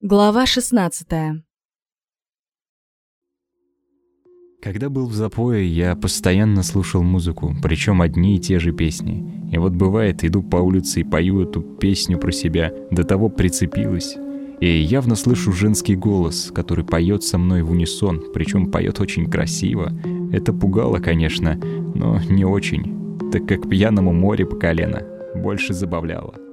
Глава 16 Когда был в запое, я постоянно слушал музыку, причем одни и те же песни. И вот бывает, иду по улице и пою эту песню про себя, до того прицепилась. И явно слышу женский голос, который поет со мной в унисон, причем поет очень красиво. Это пугало, конечно, но не очень, так как пьяному море по колено больше забавляло.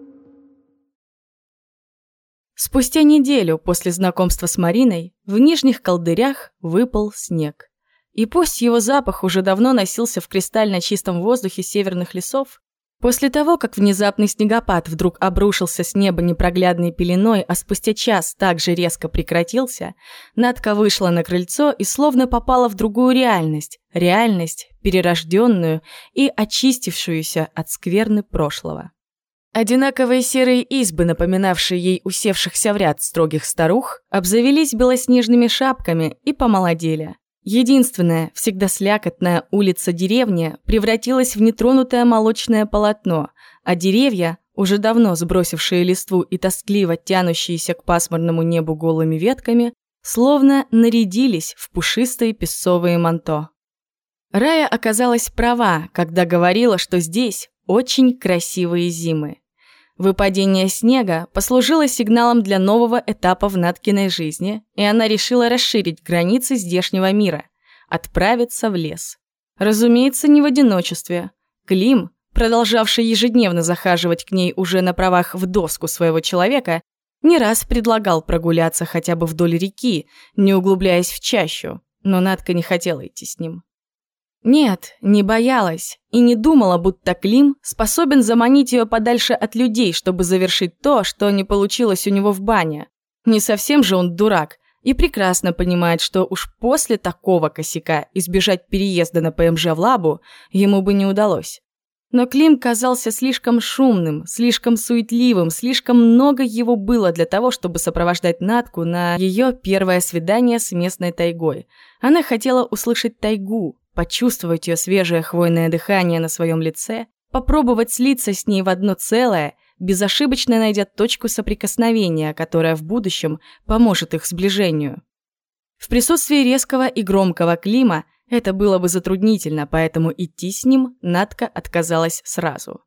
Спустя неделю после знакомства с Мариной в Нижних Колдырях выпал снег. И пусть его запах уже давно носился в кристально чистом воздухе северных лесов, после того, как внезапный снегопад вдруг обрушился с неба непроглядной пеленой, а спустя час также резко прекратился, Надка вышла на крыльцо и словно попала в другую реальность, реальность, перерожденную и очистившуюся от скверны прошлого. Одинаковые серые избы, напоминавшие ей усевшихся в ряд строгих старух, обзавелись белоснежными шапками и помолодели. Единственная, всегда слякотная улица деревни превратилась в нетронутое молочное полотно, а деревья, уже давно сбросившие листву и тоскливо тянущиеся к пасмурному небу голыми ветками, словно нарядились в пушистые песцовые манто. Рая оказалась права, когда говорила, что здесь очень красивые зимы. Выпадение снега послужило сигналом для нового этапа в Наткиной жизни, и она решила расширить границы здешнего мира, отправиться в лес. Разумеется, не в одиночестве. Клим, продолжавший ежедневно захаживать к ней уже на правах в доску своего человека, не раз предлагал прогуляться хотя бы вдоль реки, не углубляясь в чащу, но Надка не хотела идти с ним. Нет, не боялась и не думала, будто Клим способен заманить ее подальше от людей, чтобы завершить то, что не получилось у него в бане. Не совсем же он дурак и прекрасно понимает, что уж после такого косяка избежать переезда на ПМЖ в Лабу ему бы не удалось. Но Клим казался слишком шумным, слишком суетливым, слишком много его было для того, чтобы сопровождать Натку на ее первое свидание с местной тайгой. Она хотела услышать тайгу, почувствовать ее свежее хвойное дыхание на своем лице, попробовать слиться с ней в одно целое, безошибочно найдя точку соприкосновения, которая в будущем поможет их сближению. В присутствии резкого и громкого Клима это было бы затруднительно, поэтому идти с ним Надка отказалась сразу.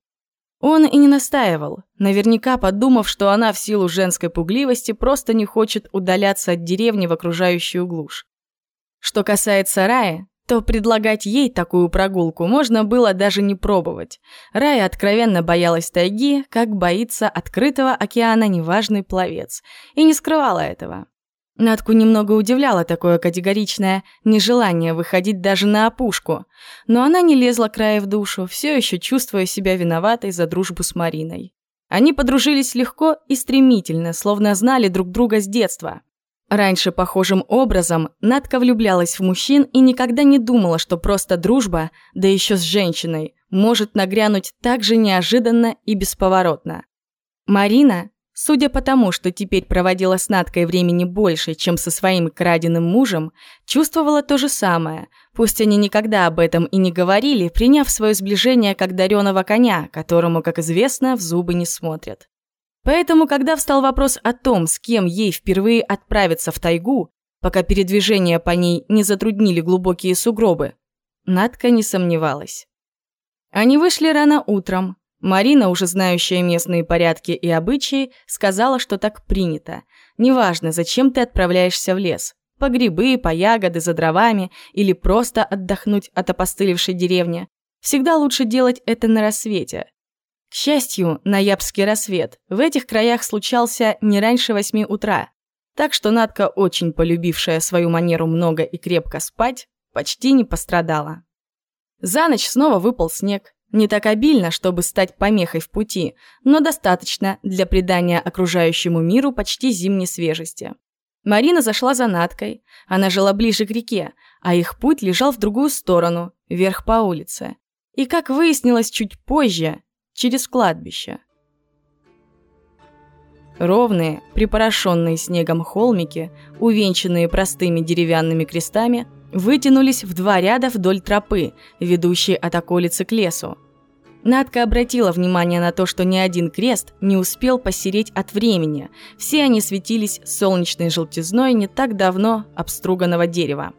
Он и не настаивал, наверняка подумав, что она в силу женской пугливости просто не хочет удаляться от деревни в окружающую глушь. Что касается Раи, то предлагать ей такую прогулку можно было даже не пробовать. Рая откровенно боялась тайги, как боится открытого океана неважный пловец, и не скрывала этого. Надку немного удивляло такое категоричное нежелание выходить даже на опушку, но она не лезла края в душу, все еще чувствуя себя виноватой за дружбу с Мариной. Они подружились легко и стремительно, словно знали друг друга с детства. Раньше похожим образом Надка влюблялась в мужчин и никогда не думала, что просто дружба, да еще с женщиной, может нагрянуть так же неожиданно и бесповоротно. Марина, судя по тому, что теперь проводила с Надкой времени больше, чем со своим краденым мужем, чувствовала то же самое, пусть они никогда об этом и не говорили, приняв свое сближение как дареного коня, которому, как известно, в зубы не смотрят. Поэтому, когда встал вопрос о том, с кем ей впервые отправиться в тайгу, пока передвижение по ней не затруднили глубокие сугробы, Надка не сомневалась. Они вышли рано утром. Марина, уже знающая местные порядки и обычаи, сказала, что так принято. Неважно, зачем ты отправляешься в лес. По грибы, по ягоды, за дровами или просто отдохнуть от опостылевшей деревни. Всегда лучше делать это на рассвете, к счастью, ноябрьский рассвет в этих краях случался не раньше восьми утра, так что Надка, очень полюбившая свою манеру много и крепко спать, почти не пострадала. За ночь снова выпал снег. Не так обильно, чтобы стать помехой в пути, но достаточно для придания окружающему миру почти зимней свежести. Марина зашла за Надкой. Она жила ближе к реке, а их путь лежал в другую сторону, вверх по улице. И, как выяснилось чуть позже, через кладбище. Ровные, припорошенные снегом холмики, увенчанные простыми деревянными крестами, вытянулись в два ряда вдоль тропы, ведущей от околицы к лесу. Надка обратила внимание на то, что ни один крест не успел посереть от времени. Все они светились солнечной желтизной не так давно обструганного дерева.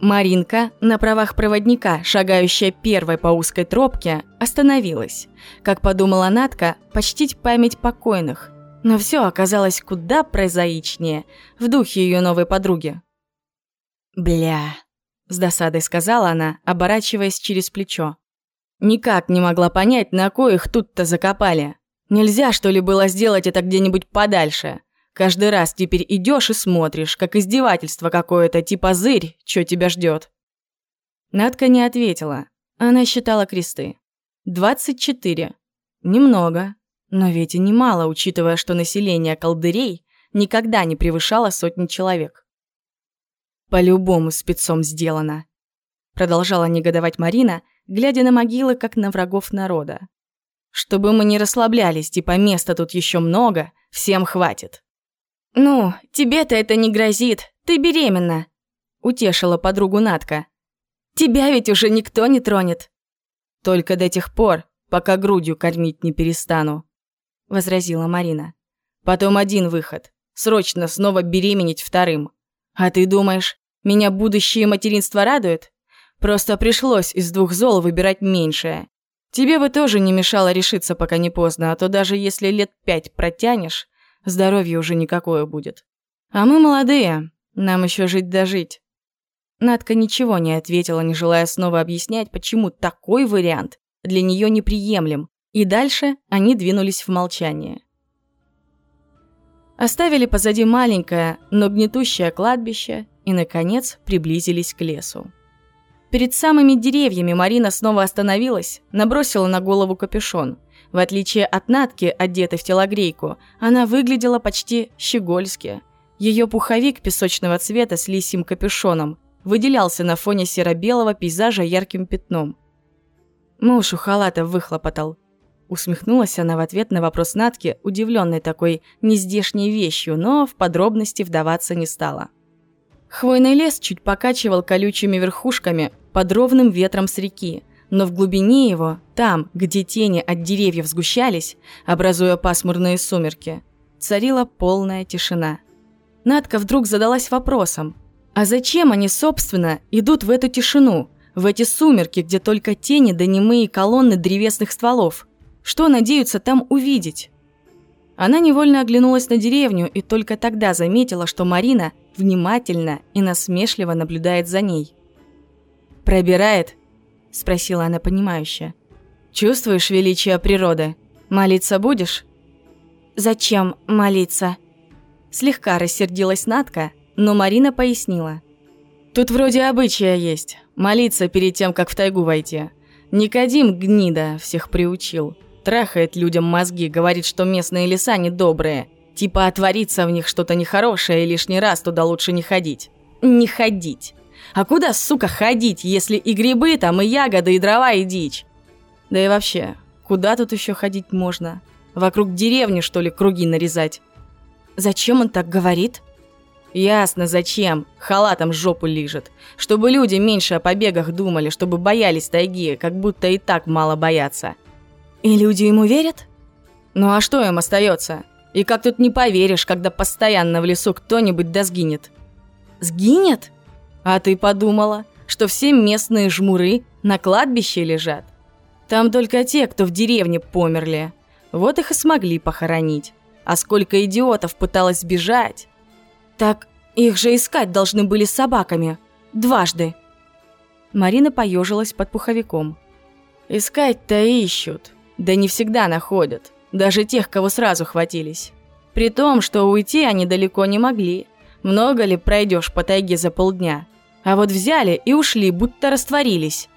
Маринка, на правах проводника, шагающая первой по узкой тропке, остановилась. Как подумала Надка, почтить память покойных. Но все оказалось куда прозаичнее, в духе ее новой подруги. «Бля», — с досадой сказала она, оборачиваясь через плечо. Никак не могла понять, на кое их тут-то закопали. Нельзя, что ли, было сделать это где-нибудь подальше. Каждый раз теперь идешь и смотришь, как издевательство какое-то, типа зырь, что тебя ждет. Надка не ответила. Она считала кресты. Двадцать четыре. Немного, но ведь и немало, учитывая, что население колдырей никогда не превышало сотни человек. «По-любому спецом сделано», — продолжала негодовать Марина, глядя на могилы, как на врагов народа. «Чтобы мы не расслаблялись, типа места тут еще много, всем хватит». «Ну, тебе-то это не грозит, ты беременна», — утешила подругу Натка. «Тебя ведь уже никто не тронет». «Только до тех пор, пока грудью кормить не перестану», — возразила Марина. «Потом один выход. Срочно снова беременеть вторым. А ты думаешь, меня будущее материнство радует? Просто пришлось из двух зол выбирать меньшее. Тебе бы тоже не мешало решиться, пока не поздно, а то даже если лет пять протянешь, здоровье уже никакое будет. А мы молодые, нам еще жить да жить. Надка ничего не ответила, не желая снова объяснять, почему такой вариант для нее неприемлем, и дальше они двинулись в молчание. Оставили позади маленькое, но гнетущее кладбище и, наконец, приблизились к лесу. Перед самыми деревьями Марина снова остановилась, набросила на голову капюшон. В отличие от Натки, одетой в телогрейку, она выглядела почти щегольски. Ее пуховик песочного цвета с лисьим капюшоном выделялся на фоне серо-белого пейзажа ярким пятном. Муж у халата выхлопотал. Усмехнулась она в ответ на вопрос Натки, удивленной такой нездешней вещью, но в подробности вдаваться не стала. Хвойный лес чуть покачивал колючими верхушками под ровным ветром с реки, но в глубине его, там, где тени от деревьев сгущались, образуя пасмурные сумерки, царила полная тишина. Надка вдруг задалась вопросом, а зачем они, собственно, идут в эту тишину, в эти сумерки, где только тени да немые колонны древесных стволов? Что надеются там увидеть? Она невольно оглянулась на деревню и только тогда заметила, что Марина внимательно и насмешливо наблюдает за ней. «Пробирает?» – спросила она понимающе. «Чувствуешь величие природы? Молиться будешь?» «Зачем молиться?» Слегка рассердилась Натка, но Марина пояснила. «Тут вроде обычая есть. Молиться перед тем, как в тайгу войти. Никодим гнида всех приучил. Трахает людям мозги, говорит, что местные леса недобрые. Типа отворится в них что-то нехорошее, и лишний раз туда лучше не ходить. Не ходить. А куда, сука, ходить, если и грибы там, и ягоды, и дрова, и дичь? Да и вообще, куда тут еще ходить можно? Вокруг деревни, что ли, круги нарезать? Зачем он так говорит? Ясно, зачем. Халатом жопу лижет. Чтобы люди меньше о побегах думали, чтобы боялись тайги, как будто и так мало боятся. И люди ему верят? Ну а что им остается? И как тут не поверишь, когда постоянно в лесу кто-нибудь да сгинет? Сгинет? А ты подумала, что все местные жмуры на кладбище лежат? Там только те, кто в деревне померли. Вот их и смогли похоронить. А сколько идиотов пыталось сбежать. Так их же искать должны были с собаками. Дважды. Марина поежилась под пуховиком. Искать-то ищут. Да не всегда находят, даже тех, кого сразу хватились. При том, что уйти они далеко не могли. Много ли пройдешь по тайге за полдня? А вот взяли и ушли, будто растворились.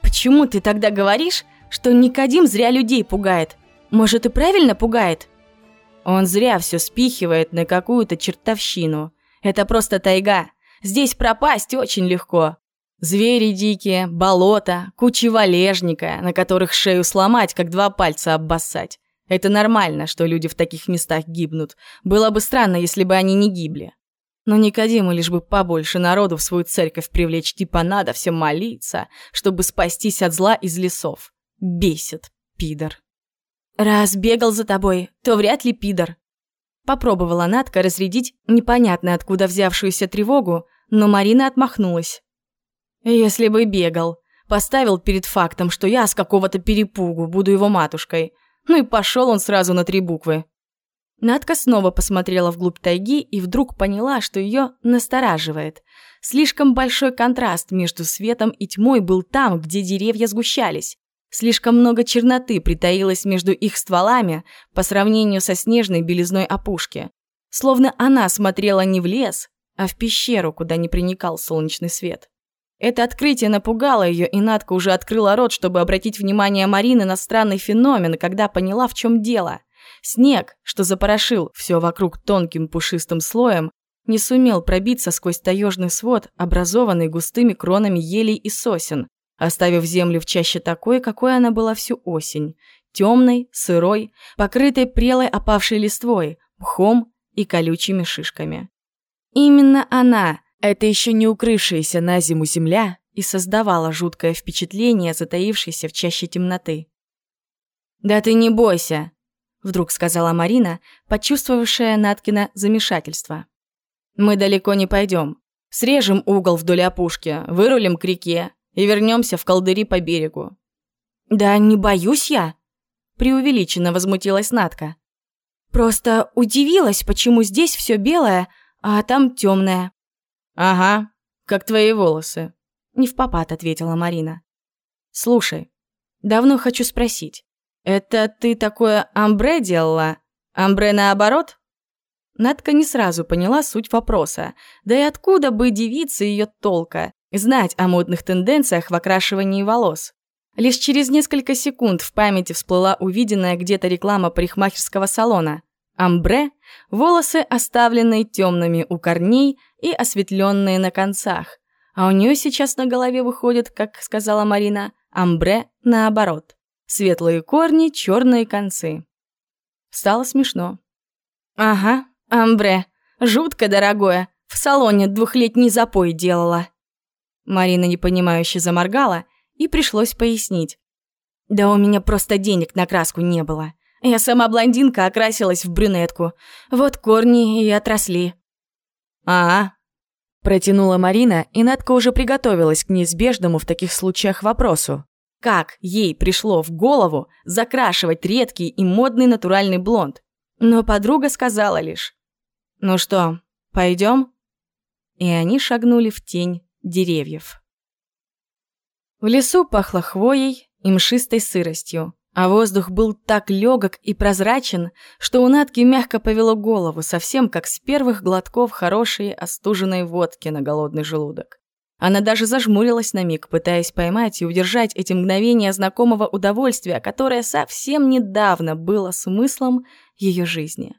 Почему ты тогда говоришь, что Никодим зря людей пугает? Может, и правильно пугает? Он зря все спихивает на какую-то чертовщину. Это просто тайга. Здесь пропасть очень легко. Звери дикие, болото, кучи валежника, на которых шею сломать, как два пальца обоссать. Это нормально, что люди в таких местах гибнут. Было бы странно, если бы они не гибли. Но Никодиму лишь бы побольше народу в свою церковь привлечь, типа надо всем молиться, чтобы спастись от зла из лесов. Бесит. Пидор. Раз бегал за тобой, то вряд ли пидор. Попробовала Натка разрядить непонятно откуда взявшуюся тревогу, но Марина отмахнулась. Если бы бегал, поставил перед фактом, что я с какого-то перепугу буду его матушкой. Ну и пошел он сразу на три буквы. Надка снова посмотрела вглубь тайги и вдруг поняла, что ее настораживает. Слишком большой контраст между светом и тьмой был там, где деревья сгущались. Слишком много черноты притаилось между их стволами по сравнению со снежной белизной опушки. Словно она смотрела не в лес, а в пещеру, куда не проникал солнечный свет. Это открытие напугало ее, и Надка уже открыла рот, чтобы обратить внимание Марины на странный феномен, когда поняла, в чем дело. Снег, что запорошил все вокруг тонким пушистым слоем, не сумел пробиться сквозь таежный свод, образованный густыми кронами елей и сосен, оставив землю в чаще такой, какой она была всю осень. Темной, сырой, покрытой прелой опавшей листвой, мхом и колючими шишками. Именно она – это еще не укрывшаяся на зиму земля и создавала жуткое впечатление, затаившейся в чаще темноты. «Да ты не бойся», — вдруг сказала Марина, почувствовавшая Наткина замешательство. «Мы далеко не пойдем. Срежем угол вдоль опушки, вырулим к реке и вернемся в колдыри по берегу». «Да не боюсь я», — преувеличенно возмутилась Натка. «Просто удивилась, почему здесь все белое, а там темное. «Ага, как твои волосы», — не в попад ответила Марина. «Слушай, давно хочу спросить, это ты такое амбре делала? Амбре наоборот?» Надка не сразу поняла суть вопроса, да и откуда бы девице ее толка знать о модных тенденциях в окрашивании волос. Лишь через несколько секунд в памяти всплыла увиденная где-то реклама парикмахерского салона. Амбре – волосы, оставленные темными у корней и осветленные на концах. А у нее сейчас на голове выходит, как сказала Марина, амбре наоборот. Светлые корни, черные концы. Стало смешно. «Ага, амбре. Жутко дорогое. В салоне двухлетний запой делала». Марина непонимающе заморгала, и пришлось пояснить. «Да у меня просто денег на краску не было. Я сама блондинка окрасилась в брюнетку. Вот корни и отросли. А, протянула Марина, и Надка уже приготовилась к неизбежному в таких случаях вопросу. Как ей пришло в голову закрашивать редкий и модный натуральный блонд? Но подруга сказала лишь «Ну что, пойдем?» И они шагнули в тень деревьев. В лесу пахло хвоей и мшистой сыростью. А воздух был так легок и прозрачен, что у Натки мягко повело голову, совсем как с первых глотков хорошей остуженной водки на голодный желудок. Она даже зажмурилась на миг, пытаясь поймать и удержать эти мгновения знакомого удовольствия, которое совсем недавно было смыслом ее жизни.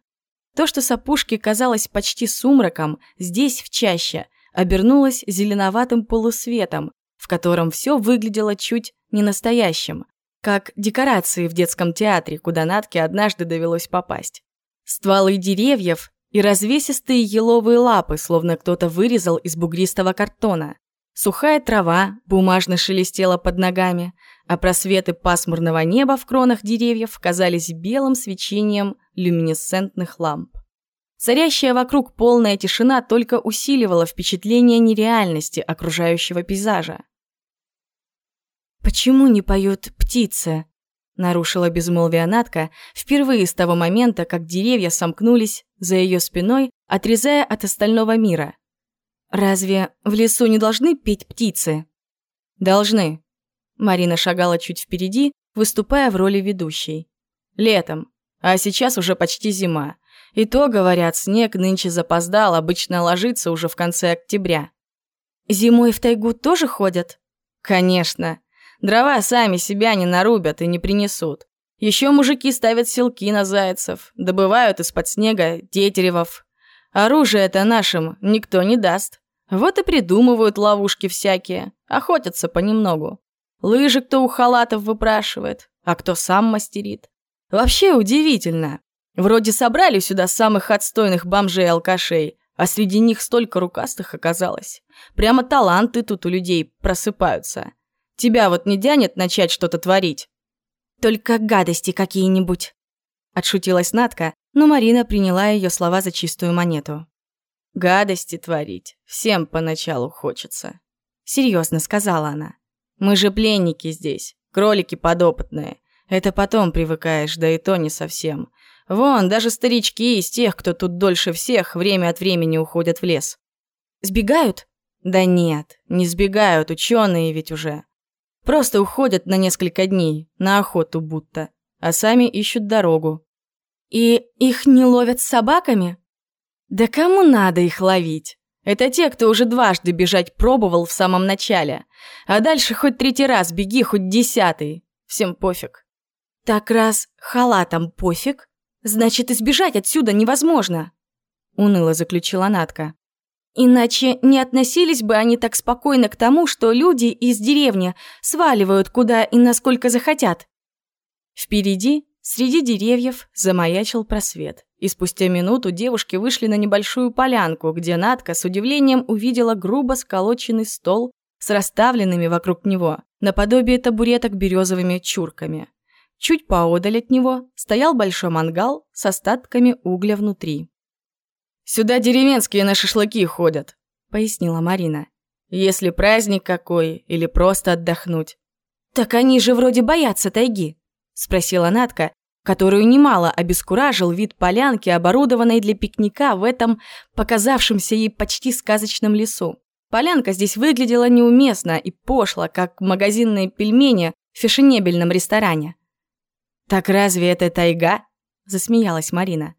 То, что с опушки казалось почти сумраком, здесь, в чаще, обернулось зеленоватым полусветом, в котором все выглядело чуть ненастоящим, как декорации в детском театре, куда Натке однажды довелось попасть. Стволы деревьев и развесистые еловые лапы, словно кто-то вырезал из бугристого картона. Сухая трава бумажно шелестела под ногами, а просветы пасмурного неба в кронах деревьев казались белым свечением люминесцентных ламп. Царящая вокруг полная тишина только усиливала впечатление нереальности окружающего пейзажа. «Почему не поют птицы?» — нарушила безмолвие Натка впервые с того момента, как деревья сомкнулись за ее спиной, отрезая от остального мира. «Разве в лесу не должны петь птицы?» «Должны». Марина шагала чуть впереди, выступая в роли ведущей. «Летом, а сейчас уже почти зима. И то, говорят, снег нынче запоздал, обычно ложится уже в конце октября». «Зимой в тайгу тоже ходят?» «Конечно. Дрова сами себя не нарубят и не принесут. Еще мужики ставят селки на зайцев, добывают из-под снега тетеревов. Оружие-то нашим никто не даст. Вот и придумывают ловушки всякие, охотятся понемногу. Лыжи кто у халатов выпрашивает, а кто сам мастерит. Вообще удивительно. Вроде собрали сюда самых отстойных бомжей-алкашей, а среди них столько рукастых оказалось. Прямо таланты тут у людей просыпаются. Тебя вот не тянет начать что-то творить?» Только гадости какие-нибудь. Отшутилась Натка, но Марина приняла ее слова за чистую монету. «Гадости творить всем поначалу хочется», — серьезно сказала она. «Мы же пленники здесь, кролики подопытные. Это потом привыкаешь, да и то не совсем. Вон, даже старички из тех, кто тут дольше всех, время от времени уходят в лес. Сбегают? Да нет, не сбегают, ученые ведь уже. Просто уходят на несколько дней, на охоту будто, а сами ищут дорогу. И их не ловят с собаками? Да кому надо их ловить? Это те, кто уже дважды бежать пробовал в самом начале. А дальше хоть третий раз беги, хоть десятый. Всем пофиг. Так раз халатом пофиг, значит, избежать отсюда невозможно, уныло заключила Натка. Иначе не относились бы они так спокойно к тому, что люди из деревни сваливают куда и насколько захотят. Впереди, среди деревьев, замаячил просвет. И спустя минуту девушки вышли на небольшую полянку, где Натка с удивлением увидела грубо сколоченный стол с расставленными вокруг него, наподобие табуреток березовыми чурками. Чуть поодаль от него стоял большой мангал с остатками угля внутри. «Сюда деревенские на шашлыки ходят», — пояснила Марина. «Если праздник какой или просто отдохнуть». «Так они же вроде боятся тайги», — спросила Натка, которую немало обескуражил вид полянки, оборудованной для пикника в этом показавшемся ей почти сказочном лесу. Полянка здесь выглядела неуместно и пошло, как магазинные пельмени в фешенебельном ресторане. «Так разве это тайга?» – засмеялась Марина.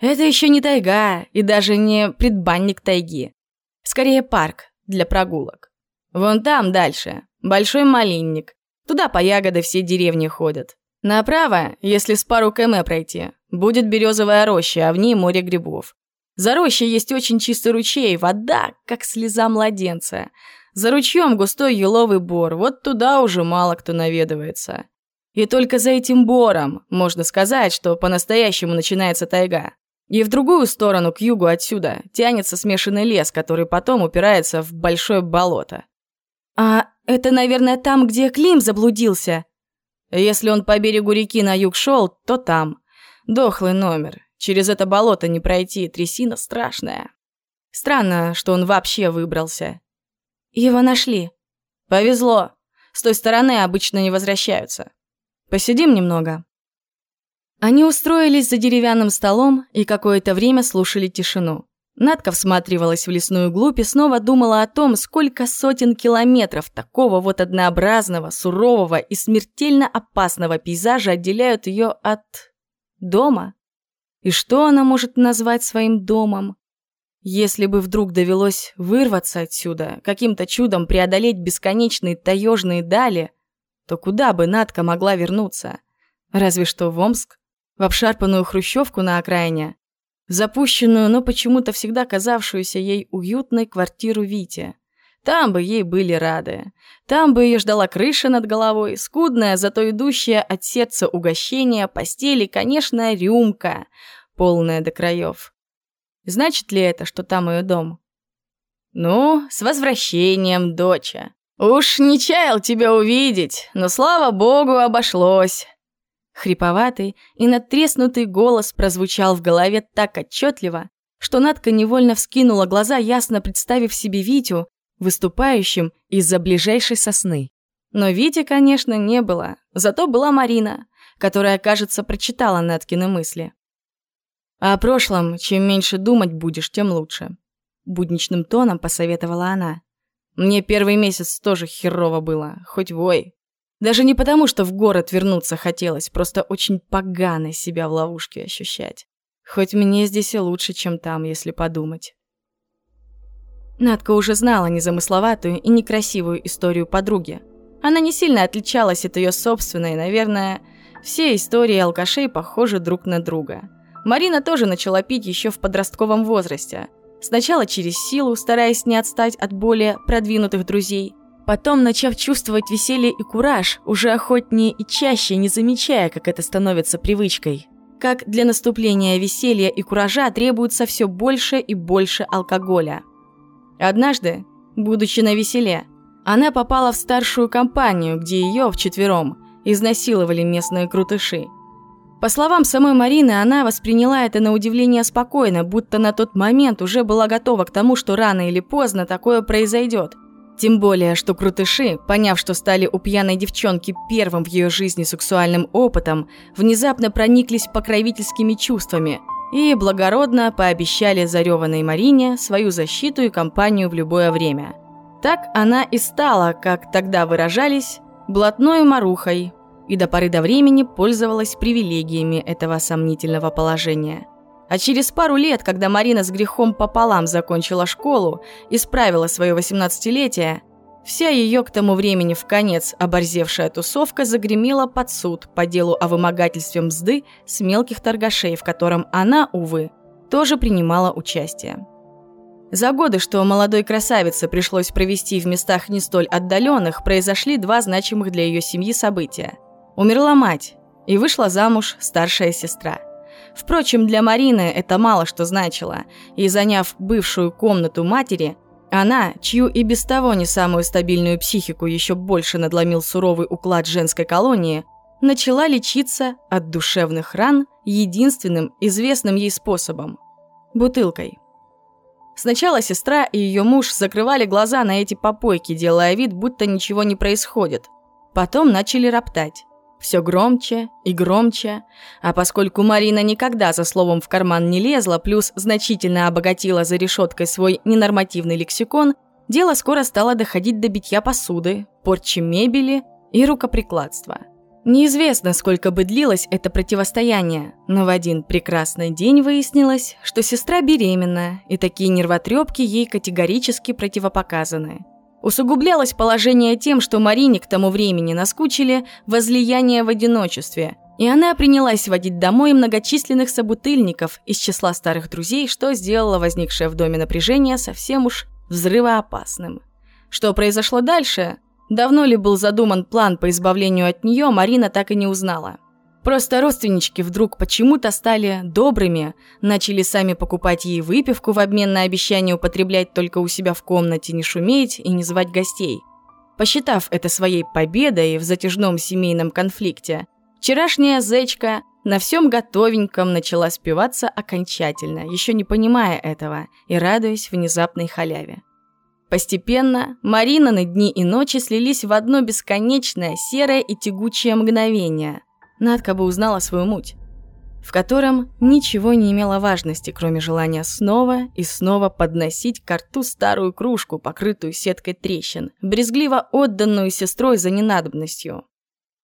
«Это еще не тайга и даже не предбанник тайги. Скорее парк для прогулок. Вон там дальше, большой малинник. Туда по ягоды все деревни ходят. Направо, если с пару км пройти, будет березовая роща, а в ней море грибов. За рощей есть очень чистый ручей, вода, как слеза младенца. За ручьем густой еловый бор, вот туда уже мало кто наведывается. И только за этим бором можно сказать, что по-настоящему начинается тайга. И в другую сторону, к югу отсюда, тянется смешанный лес, который потом упирается в большое болото. «А это, наверное, там, где Клим заблудился?» «Если он по берегу реки на юг шел, то там. Дохлый номер. Через это болото не пройти, трясина страшная. Странно, что он вообще выбрался». «Его нашли?» «Повезло. С той стороны обычно не возвращаются. Посидим немного». Они устроились за деревянным столом и какое-то время слушали тишину. Надка всматривалась в лесную глубь и снова думала о том, сколько сотен километров такого вот однообразного, сурового и смертельно опасного пейзажа отделяют ее от... дома. И что она может назвать своим домом? Если бы вдруг довелось вырваться отсюда, каким-то чудом преодолеть бесконечные таежные дали, то куда бы Надка могла вернуться? Разве что в Омск, в обшарпанную хрущевку на окраине, в запущенную, но почему-то всегда казавшуюся ей уютной квартиру Вити. Там бы ей были рады. Там бы ее ждала крыша над головой, скудная, зато идущая от сердца угощение, постели, конечно, рюмка, полная до краев. Значит ли это, что там ее дом? «Ну, с возвращением, доча!» «Уж не чаял тебя увидеть, но, слава богу, обошлось!» Хриповатый и надтреснутый голос прозвучал в голове так отчетливо, что Надка невольно вскинула глаза, ясно представив себе Витю, выступающим из-за ближайшей сосны. Но Вити, конечно, не было, зато была Марина, которая, кажется, прочитала Наткины мысли. «О прошлом, чем меньше думать будешь, тем лучше», — будничным тоном посоветовала она. Мне первый месяц тоже херово было, хоть вой. Даже не потому, что в город вернуться хотелось, просто очень погано себя в ловушке ощущать. Хоть мне здесь и лучше, чем там, если подумать. Надка уже знала незамысловатую и некрасивую историю подруги. Она не сильно отличалась от ее собственной, наверное, все истории алкашей похожи друг на друга. Марина тоже начала пить еще в подростковом возрасте – Сначала через силу, стараясь не отстать от более продвинутых друзей. Потом, начав чувствовать веселье и кураж, уже охотнее и чаще, не замечая, как это становится привычкой. Как для наступления веселья и куража требуется все больше и больше алкоголя. Однажды, будучи на веселе, она попала в старшую компанию, где ее вчетвером изнасиловали местные крутыши. По словам самой Марины, она восприняла это на удивление спокойно, будто на тот момент уже была готова к тому, что рано или поздно такое произойдет. Тем более, что крутыши, поняв, что стали у пьяной девчонки первым в ее жизни сексуальным опытом, внезапно прониклись покровительскими чувствами и благородно пообещали зареванной Марине свою защиту и компанию в любое время. Так она и стала, как тогда выражались, блатной марухой, и до поры до времени пользовалась привилегиями этого сомнительного положения. А через пару лет, когда Марина с грехом пополам закончила школу и справила свое 18-летие, вся ее к тому времени в конец оборзевшая тусовка загремела под суд по делу о вымогательстве мзды с мелких торгашей, в котором она, увы, тоже принимала участие. За годы, что молодой красавице пришлось провести в местах не столь отдаленных, произошли два значимых для ее семьи события. Умерла мать, и вышла замуж старшая сестра. Впрочем, для Марины это мало что значило, и заняв бывшую комнату матери, она, чью и без того не самую стабильную психику еще больше надломил суровый уклад женской колонии, начала лечиться от душевных ран единственным известным ей способом – бутылкой. Сначала сестра и ее муж закрывали глаза на эти попойки, делая вид, будто ничего не происходит. Потом начали роптать. Все громче и громче, а поскольку Марина никогда за словом в карман не лезла, плюс значительно обогатила за решеткой свой ненормативный лексикон, дело скоро стало доходить до битья посуды, порчи мебели и рукоприкладства. Неизвестно, сколько бы длилось это противостояние, но в один прекрасный день выяснилось, что сестра беременна, и такие нервотрепки ей категорически противопоказаны. Усугублялось положение тем, что Марине к тому времени наскучили возлияние в одиночестве, и она принялась водить домой многочисленных собутыльников из числа старых друзей, что сделало возникшее в доме напряжение совсем уж взрывоопасным. Что произошло дальше? Давно ли был задуман план по избавлению от нее, Марина так и не узнала. Просто родственнички вдруг почему-то стали добрыми, начали сами покупать ей выпивку в обмен на обещание употреблять только у себя в комнате, не шуметь и не звать гостей. Посчитав это своей победой в затяжном семейном конфликте, вчерашняя зечка на всем готовеньком начала спиваться окончательно, еще не понимая этого и радуясь внезапной халяве. Постепенно Марина дни и ночи слились в одно бесконечное серое и тягучее мгновение – Надка бы узнала свою муть, в котором ничего не имело важности, кроме желания снова и снова подносить к рту старую кружку, покрытую сеткой трещин, брезгливо отданную сестрой за ненадобностью.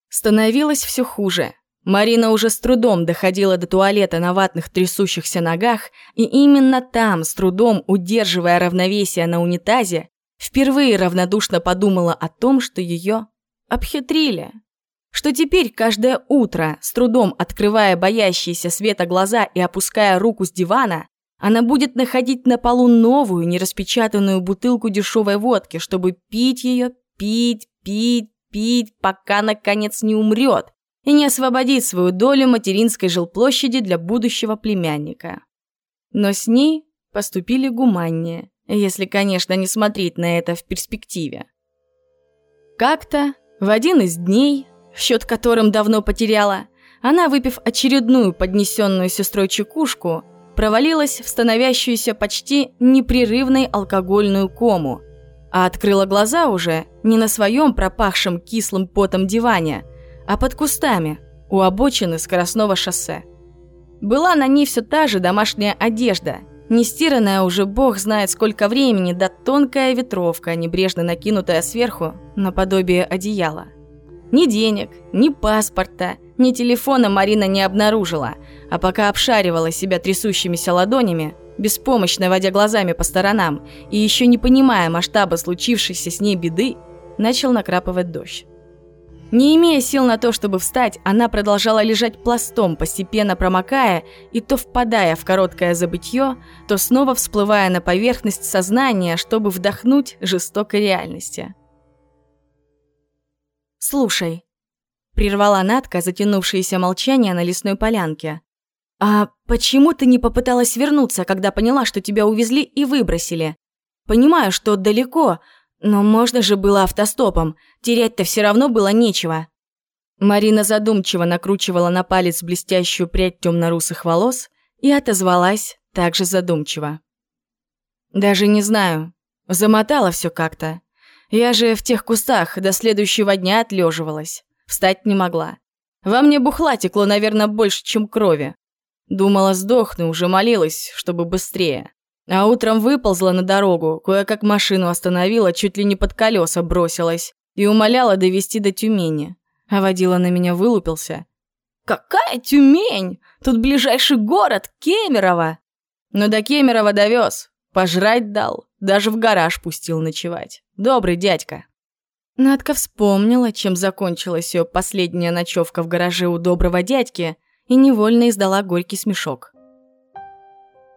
Становилось все хуже. Марина уже с трудом доходила до туалета на ватных трясущихся ногах, и именно там, с трудом удерживая равновесие на унитазе, впервые равнодушно подумала о том, что ее обхитрили что теперь каждое утро, с трудом открывая боящиеся света глаза и опуская руку с дивана, она будет находить на полу новую, нераспечатанную бутылку дешевой водки, чтобы пить ее, пить, пить, пить, пока наконец не умрет и не освободит свою долю материнской жилплощади для будущего племянника. Но с ней поступили гуманнее, если, конечно, не смотреть на это в перспективе. Как-то в один из дней счет которым давно потеряла, она, выпив очередную поднесенную сестрой чекушку, провалилась в становящуюся почти непрерывной алкогольную кому, а открыла глаза уже не на своем пропахшем кислым потом диване, а под кустами у обочины скоростного шоссе. Была на ней все та же домашняя одежда, не стиранная уже бог знает сколько времени, да тонкая ветровка, небрежно накинутая сверху наподобие одеяла – ни денег, ни паспорта, ни телефона Марина не обнаружила, а пока обшаривала себя трясущимися ладонями, беспомощно водя глазами по сторонам и еще не понимая масштаба случившейся с ней беды, начал накрапывать дождь. Не имея сил на то, чтобы встать, она продолжала лежать пластом, постепенно промокая и то впадая в короткое забытье, то снова всплывая на поверхность сознания, чтобы вдохнуть жестокой реальности. «Слушай», — прервала Натка затянувшееся молчание на лесной полянке. «А почему ты не попыталась вернуться, когда поняла, что тебя увезли и выбросили? Понимаю, что далеко, но можно же было автостопом, терять-то все равно было нечего». Марина задумчиво накручивала на палец блестящую прядь темно-русых волос и отозвалась также задумчиво. «Даже не знаю. Замотала все как-то. Я же в тех кустах до следующего дня отлеживалась. Встать не могла. Во мне бухла текло, наверное, больше, чем крови. Думала, сдохну, уже молилась, чтобы быстрее. А утром выползла на дорогу, кое-как машину остановила, чуть ли не под колеса бросилась и умоляла довести до Тюмени. А водила на меня вылупился. «Какая Тюмень? Тут ближайший город, Кемерово!» Но до Кемерово довез, пожрать дал, даже в гараж пустил ночевать. Добрый дядька. Надка вспомнила, чем закончилась ее последняя ночевка в гараже у доброго дядьки, и невольно издала горький смешок.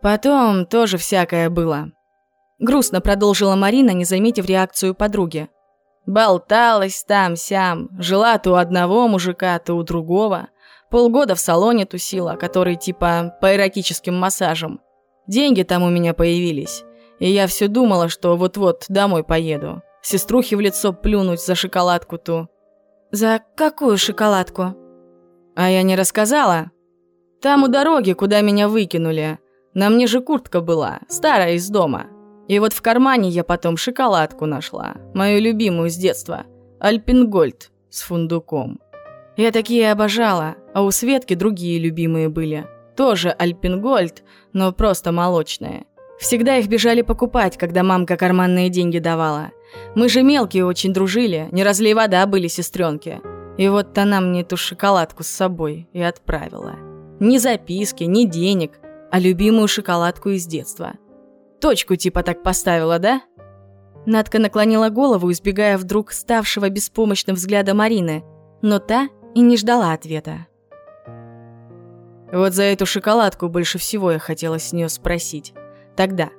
Потом тоже всякое было. Грустно продолжила Марина, не заметив реакцию подруги. Болталась там-сям, жила то у одного мужика, то у другого. Полгода в салоне тусила, который типа по эротическим массажам. Деньги там у меня появились. И я все думала, что вот-вот домой поеду. Сеструхе в лицо плюнуть за шоколадку ту. «За какую шоколадку?» «А я не рассказала?» «Там у дороги, куда меня выкинули. На мне же куртка была, старая из дома. И вот в кармане я потом шоколадку нашла, мою любимую с детства, Альпингольд с фундуком. Я такие обожала, а у Светки другие любимые были. Тоже Альпингольд, но просто молочные. Всегда их бежали покупать, когда мамка карманные деньги давала. Мы же мелкие очень дружили, не разлей вода были сестренки. И вот она мне эту шоколадку с собой и отправила. Ни записки, ни денег, а любимую шоколадку из детства. Точку типа так поставила, да? Надка наклонила голову, избегая вдруг ставшего беспомощным взгляда Марины, но та и не ждала ответа. Вот за эту шоколадку больше всего я хотела с нее спросить. Тогда.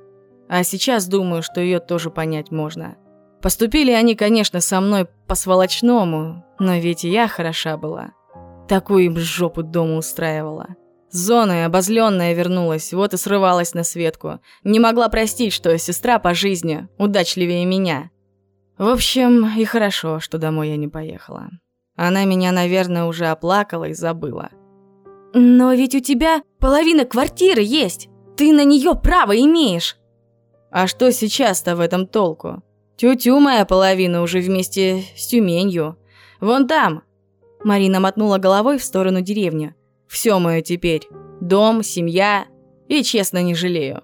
А сейчас думаю, что ее тоже понять можно. Поступили они, конечно, со мной по-сволочному, но ведь и я хороша была. Такую им жопу дома устраивала. Зона обозленная вернулась, вот и срывалась на Светку. Не могла простить, что сестра по жизни удачливее меня. В общем, и хорошо, что домой я не поехала. Она меня, наверное, уже оплакала и забыла. «Но ведь у тебя половина квартиры есть. Ты на нее право имеешь». «А что сейчас-то в этом толку? Тю-тю моя половина уже вместе с Тюменью. Вон там». Марина мотнула головой в сторону деревни. Все мое теперь. Дом, семья. И честно не жалею.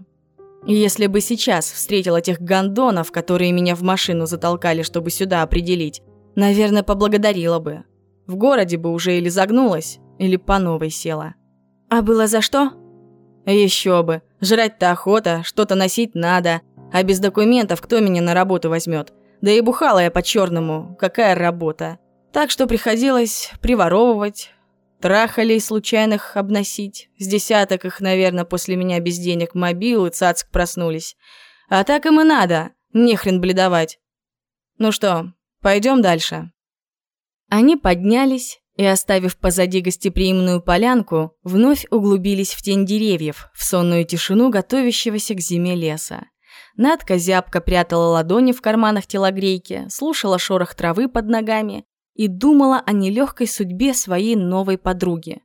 Если бы сейчас встретила тех гондонов, которые меня в машину затолкали, чтобы сюда определить, наверное, поблагодарила бы. В городе бы уже или загнулась, или по новой села. А было за что? Еще бы. Жрать-то охота, что-то носить надо. А без документов кто меня на работу возьмет? Да и бухала я по-черному. Какая работа? Так что приходилось приворовывать, Трахали случайных обносить. С десяток их, наверное, после меня без денег мобил и цацк проснулись. А так им и надо. Нехрен бледовать. Ну что, пойдем дальше. Они поднялись и, оставив позади гостеприимную полянку, вновь углубились в тень деревьев, в сонную тишину готовящегося к зиме леса. Надка зябко прятала ладони в карманах телогрейки, слушала шорох травы под ногами и думала о нелегкой судьбе своей новой подруги.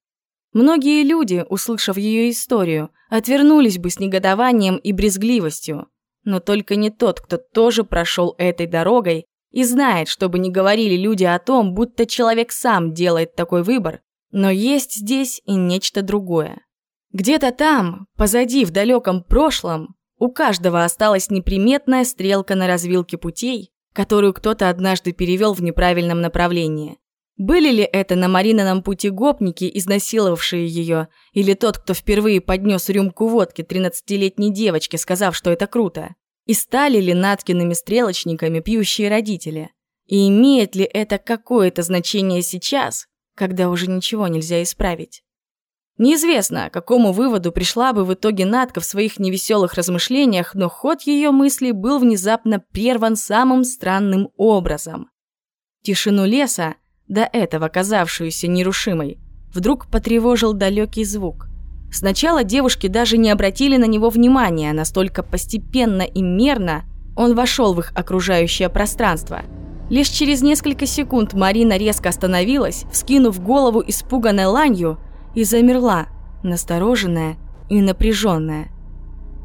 Многие люди, услышав ее историю, отвернулись бы с негодованием и брезгливостью, но только не тот, кто тоже прошел этой дорогой и знает, чтобы не говорили люди о том, будто человек сам делает такой выбор, но есть здесь и нечто другое. Где-то там, позади, в далеком прошлом, у каждого осталась неприметная стрелка на развилке путей, которую кто-то однажды перевел в неправильном направлении. Были ли это на Маринином пути гопники, изнасиловавшие ее, или тот, кто впервые поднес рюмку водки 13-летней девочке, сказав, что это круто? И стали ли Наткиными стрелочниками пьющие родители? И имеет ли это какое-то значение сейчас, когда уже ничего нельзя исправить? Неизвестно, к какому выводу пришла бы в итоге Надка в своих невеселых размышлениях, но ход ее мыслей был внезапно прерван самым странным образом. Тишину леса, до этого казавшуюся нерушимой, вдруг потревожил далекий звук. Сначала девушки даже не обратили на него внимания, настолько постепенно и мерно он вошел в их окружающее пространство. Лишь через несколько секунд Марина резко остановилась, вскинув голову испуганной ланью, и замерла, настороженная и напряженная.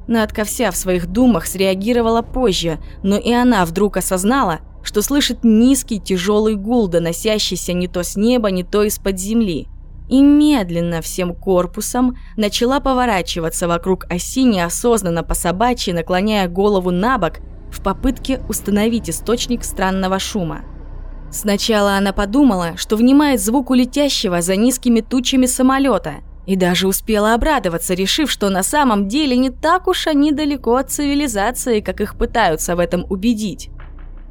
Надка вся в своих думах среагировала позже, но и она вдруг осознала, что слышит низкий тяжелый гул, доносящийся не то с неба, не то из-под земли. И медленно всем корпусом начала поворачиваться вокруг оси, неосознанно по собачьи, наклоняя голову на бок в попытке установить источник странного шума. Сначала она подумала, что внимает звуку летящего за низкими тучами самолета, и даже успела обрадоваться, решив, что на самом деле не так уж они далеко от цивилизации, как их пытаются в этом убедить.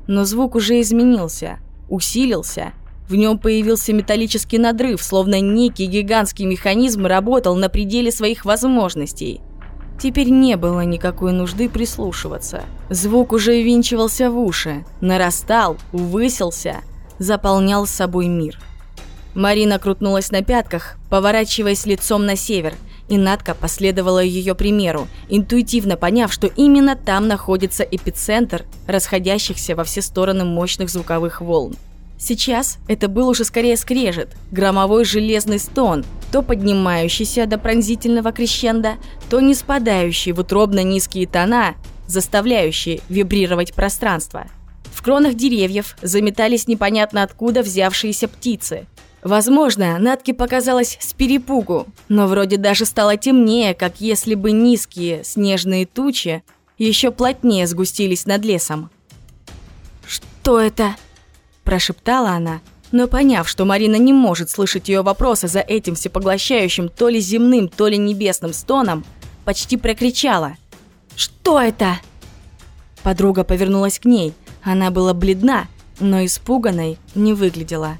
Но звук уже изменился, усилился. В нем появился металлический надрыв, словно некий гигантский механизм работал на пределе своих возможностей. Теперь не было никакой нужды прислушиваться. Звук уже ввинчивался в уши, нарастал, высился, заполнял собой мир. Марина крутнулась на пятках, поворачиваясь лицом на север, и Надка последовала ее примеру, интуитивно поняв, что именно там находится эпицентр расходящихся во все стороны мощных звуковых волн. Сейчас это был уже скорее скрежет, громовой железный стон, то поднимающийся до пронзительного крещенда, то не спадающий в утробно низкие тона, заставляющие вибрировать пространство. В кронах деревьев заметались непонятно откуда взявшиеся птицы. Возможно, Натке показалось с перепугу, но вроде даже стало темнее, как если бы низкие снежные тучи еще плотнее сгустились над лесом. «Что это?» Прошептала она, но поняв, что Марина не может слышать ее вопросы за этим всепоглощающим то ли земным, то ли небесным стоном, почти прокричала. «Что это?» Подруга повернулась к ней. Она была бледна, но испуганной не выглядела.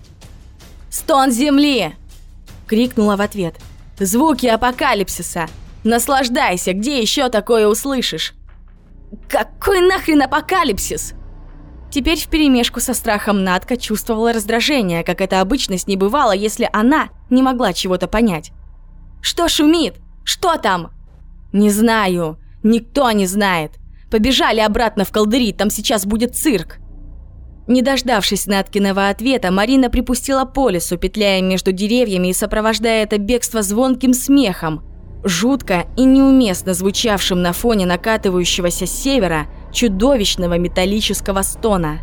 «Стон земли!» – крикнула в ответ. «Звуки апокалипсиса! Наслаждайся, где еще такое услышишь?» «Какой нахрен апокалипсис?» Теперь вперемешку со страхом Надка чувствовала раздражение, как это обычно с ней бывало, если она не могла чего-то понять. «Что шумит? Что там?» «Не знаю. Никто не знает. Побежали обратно в колдыри, там сейчас будет цирк». Не дождавшись Наткиного ответа, Марина припустила по лесу, петляя между деревьями и сопровождая это бегство звонким смехом, жутко и неуместно звучавшим на фоне накатывающегося севера чудовищного металлического стона.